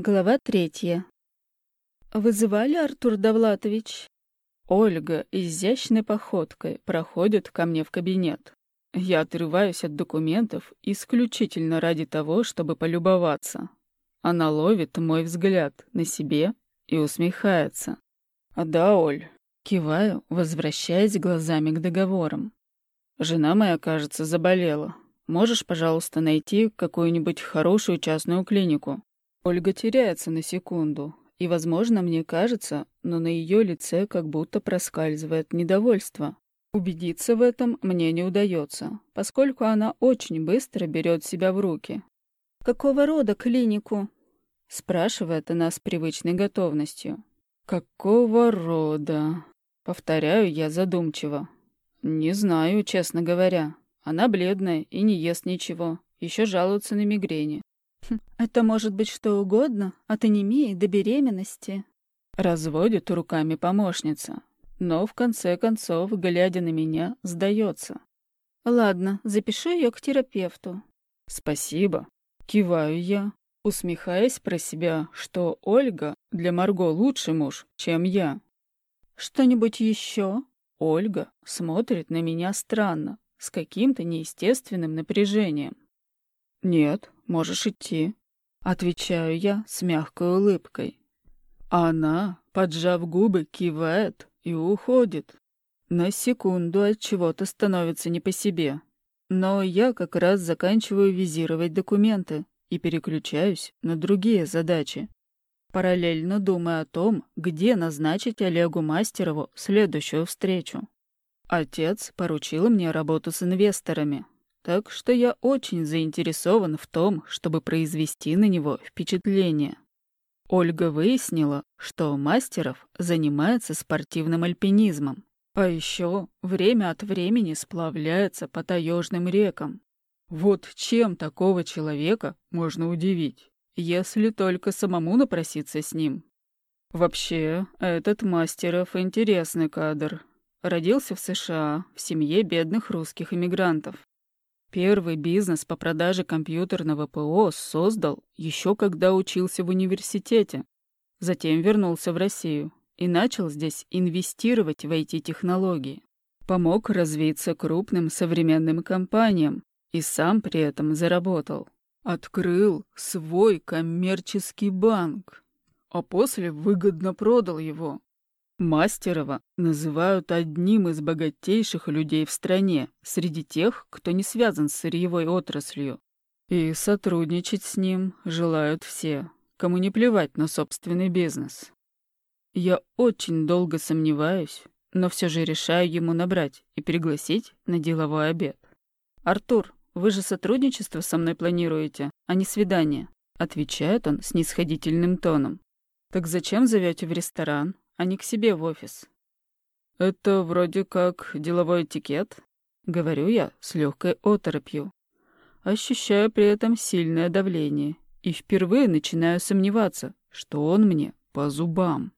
Глава третья. «Вызывали, Артур Давлатович?» Ольга изящной походкой проходит ко мне в кабинет. Я отрываюсь от документов исключительно ради того, чтобы полюбоваться. Она ловит мой взгляд на себе и усмехается. «А да, Оль», киваю, возвращаясь глазами к договорам. «Жена моя, кажется, заболела. Можешь, пожалуйста, найти какую-нибудь хорошую частную клинику?» Ольга теряется на секунду, и, возможно, мне кажется, но на ее лице как будто проскальзывает недовольство. Убедиться в этом мне не удается, поскольку она очень быстро берет себя в руки. «Какого рода клинику?» — спрашивает она с привычной готовностью. «Какого рода?» — повторяю я задумчиво. «Не знаю, честно говоря. Она бледная и не ест ничего, еще жалуется на мигрени. Хм, это может быть что угодно, от анемии до беременности. Разводит руками помощница, но в конце концов, глядя на меня, сдается. Ладно, запишу ее к терапевту. Спасибо. Киваю я, усмехаясь про себя, что Ольга для Марго лучший муж, чем я. Что-нибудь еще? Ольга смотрит на меня странно, с каким-то неестественным напряжением. «Нет, можешь идти», — отвечаю я с мягкой улыбкой. Она, поджав губы, кивает и уходит. На секунду от чего-то становится не по себе. Но я как раз заканчиваю визировать документы и переключаюсь на другие задачи. Параллельно думая о том, где назначить Олегу Мастерову следующую встречу. Отец поручил мне работу с инвесторами, так что я очень заинтересован в том, чтобы произвести на него впечатление. Ольга выяснила, что Мастеров занимается спортивным альпинизмом, а еще время от времени сплавляется по таежным рекам. Вот чем такого человека можно удивить, если только самому напроситься с ним. Вообще, этот Мастеров интересный кадр. Родился в США, в семье бедных русских иммигрантов. Первый бизнес по продаже компьютерного ПО создал еще когда учился в университете. Затем вернулся в Россию и начал здесь инвестировать в IT-технологии. Помог развиться крупным современным компаниям и сам при этом заработал. Открыл свой коммерческий банк, а после выгодно продал его, Мастерова называют одним из богатейших людей в стране среди тех, кто не связан с сырьевой отраслью. И сотрудничать с ним желают все, кому не плевать на собственный бизнес. Я очень долго сомневаюсь, но все же решаю ему набрать и пригласить на деловой обед. «Артур, вы же сотрудничество со мной планируете, а не свидание», отвечает он с нисходительным тоном. «Так зачем зовете в ресторан? А не к себе в офис. Это вроде как деловой этикет, говорю я с легкой оторопью. Ощущаю при этом сильное давление и впервые начинаю сомневаться, что он мне по зубам.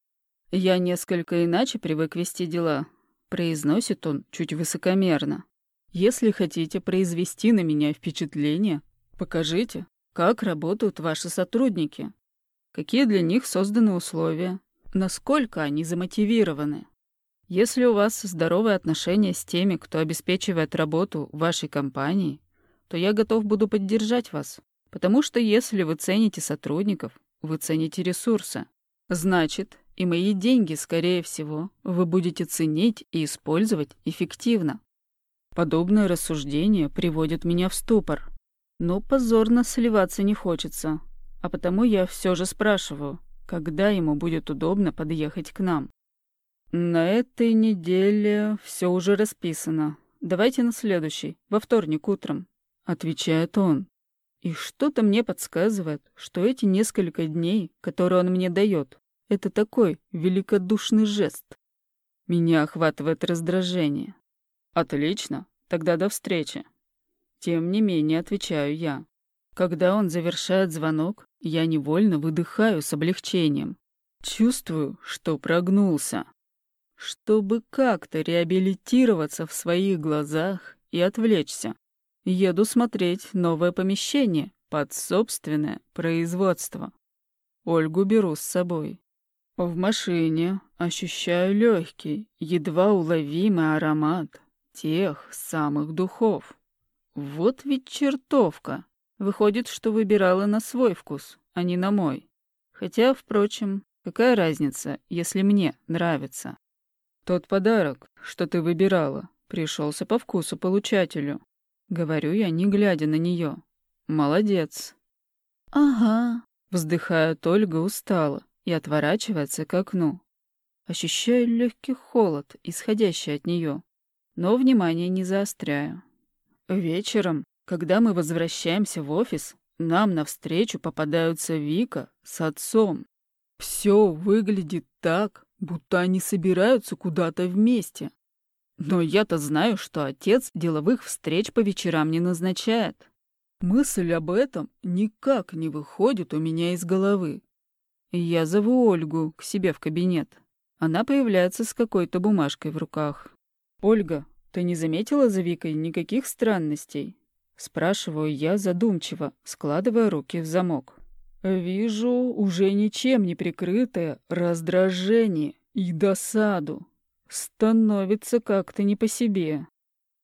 Я несколько иначе привык вести дела, произносит он чуть высокомерно. Если хотите произвести на меня впечатление, покажите, как работают ваши сотрудники, какие для них созданы условия, насколько они замотивированы. Если у вас здоровые отношения с теми, кто обеспечивает работу вашей компании, то я готов буду поддержать вас, потому что если вы цените сотрудников, вы цените ресурсы. Значит, и мои деньги, скорее всего, вы будете ценить и использовать эффективно. Подобное рассуждение приводит меня в ступор. Но позорно сливаться не хочется, а потому я все же спрашиваю, когда ему будет удобно подъехать к нам. На этой неделе все уже расписано. Давайте на следующий, во вторник утром, отвечает он. И что-то мне подсказывает, что эти несколько дней, которые он мне дает, это такой великодушный жест. Меня охватывает раздражение. Отлично, тогда до встречи. Тем не менее, отвечаю я. Когда он завершает звонок, я невольно выдыхаю с облегчением. Чувствую, что прогнулся. Чтобы как-то реабилитироваться в своих глазах и отвлечься, еду смотреть новое помещение под собственное производство. Ольгу беру с собой. В машине ощущаю легкий, едва уловимый аромат тех самых духов. Вот ведь чертовка. Выходит, что выбирала на свой вкус, а не на мой. Хотя, впрочем, какая разница, если мне нравится? Тот подарок, что ты выбирала, пришелся по вкусу получателю. Говорю я, не глядя на нее. Молодец. Ага. Вздыхает Ольга устало и отворачивается к окну. Ощущаю легкий холод, исходящий от нее, но внимание не заостряю. Вечером, когда мы возвращаемся в офис, нам навстречу попадаются Вика с отцом. Все выглядит так, будто они собираются куда-то вместе. Но я-то знаю, что отец деловых встреч по вечерам не назначает. Мысль об этом никак не выходит у меня из головы. Я зову Ольгу к себе в кабинет. Она появляется с какой-то бумажкой в руках. «Ольга, ты не заметила за Викой никаких странностей?» Спрашиваю я задумчиво, складывая руки в замок. Вижу уже ничем не прикрытое раздражение и досаду. Становится как-то не по себе.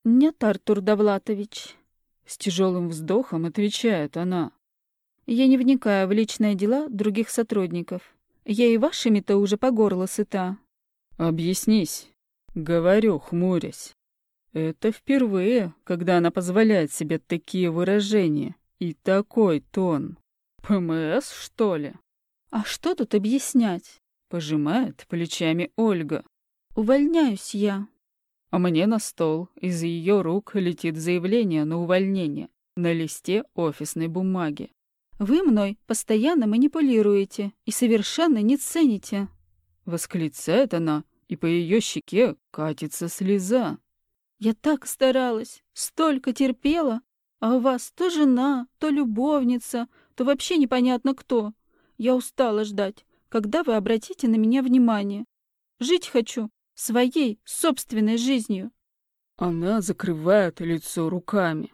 «Нет, Артур Довлатович», — с тяжелым вздохом отвечает она. «Я не вникаю в личные дела других сотрудников. Я и вашими-то уже по горло сыта». «Объяснись», — говорю, хмурясь. Это впервые, когда она позволяет себе такие выражения и такой тон. ПМС, что ли? А что тут объяснять? Пожимает плечами Ольга. Увольняюсь я. А мне на стол из ее рук летит заявление на увольнение на листе офисной бумаги. Вы мной постоянно манипулируете и совершенно не цените. Восклицает она, и по ее щеке катится слеза. Я так старалась, столько терпела, а у вас то жена, то любовница, то вообще непонятно кто. Я устала ждать, когда вы обратите на меня внимание. Жить хочу своей собственной жизнью. Она закрывает лицо руками.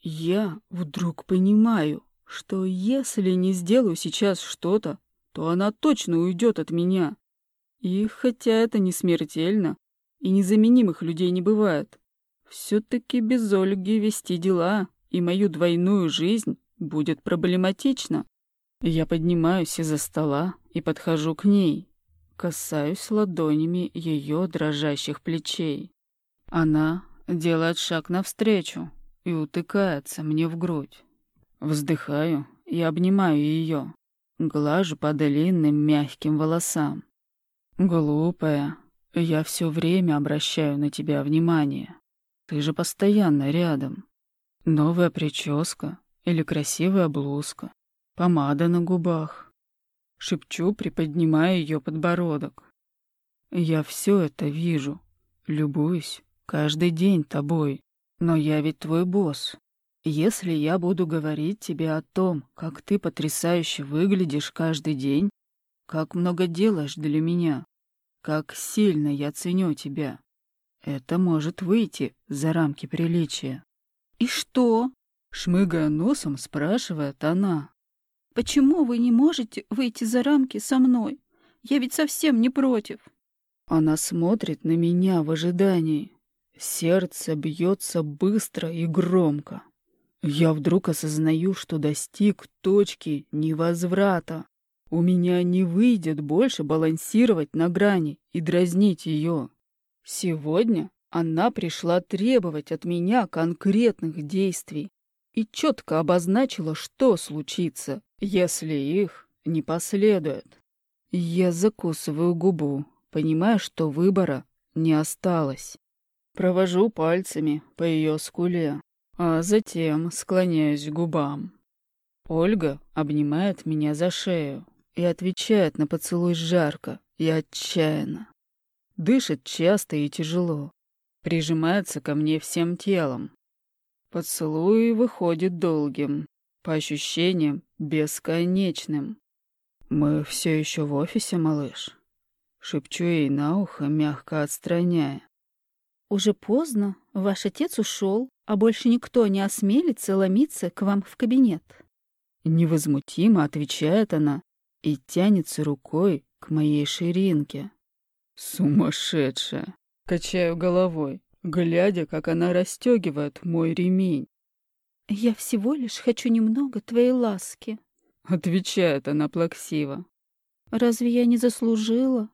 Я вдруг понимаю, что если не сделаю сейчас что-то, то она точно уйдет от меня. И хотя это не смертельно, и незаменимых людей не бывает. Все-таки без Ольги вести дела и мою двойную жизнь будет проблематично. Я поднимаюсь из-за стола и подхожу к ней, касаюсь ладонями ее дрожащих плечей. Она делает шаг навстречу и утыкается мне в грудь. Вздыхаю и обнимаю ее, глажу по длинным мягким волосам. Глупая, я все время обращаю на тебя внимание. Ты же постоянно рядом. Новая прическа или красивая блузка, помада на губах. Шепчу, приподнимая ее подбородок. Я все это вижу, любуюсь каждый день тобой. Но я ведь твой босс. Если я буду говорить тебе о том, как ты потрясающе выглядишь каждый день, как много делаешь для меня, как сильно я ценю тебя. Это может выйти за рамки приличия. И что? Шмыгая носом, спрашивает она. Почему вы не можете выйти за рамки со мной? Я ведь совсем не против. Она смотрит на меня в ожидании. Сердце бьется быстро и громко. Я вдруг осознаю, что достиг точки невозврата. У меня не выйдет больше балансировать на грани и дразнить ее. Сегодня она пришла требовать от меня конкретных действий и четко обозначила, что случится, если их не последует. Я закусываю губу, понимая, что выбора не осталось. Провожу пальцами по ее скуле, а затем склоняюсь к губам. Ольга обнимает меня за шею, и отвечает на поцелуй жарко и отчаянно. Дышит часто и тяжело, прижимается ко мне всем телом. Поцелуй выходит долгим, по ощущениям бесконечным. «Мы все еще в офисе, малыш?» Шепчу ей на ухо, мягко отстраняя. «Уже поздно. Ваш отец ушел, а больше никто не осмелится ломиться к вам в кабинет». Невозмутимо отвечает она и тянется рукой к моей ширинке. Сумасшедшая! Качаю головой, глядя, как она расстегивает мой ремень. «Я всего лишь хочу немного твоей ласки», — отвечает она плаксиво. «Разве я не заслужила?»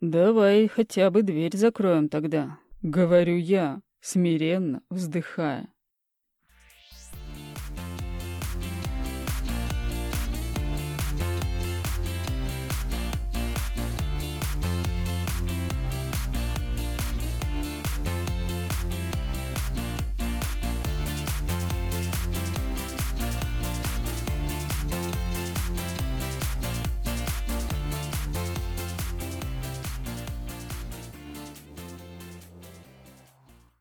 «Давай хотя бы дверь закроем тогда», — говорю я, смиренно вздыхая.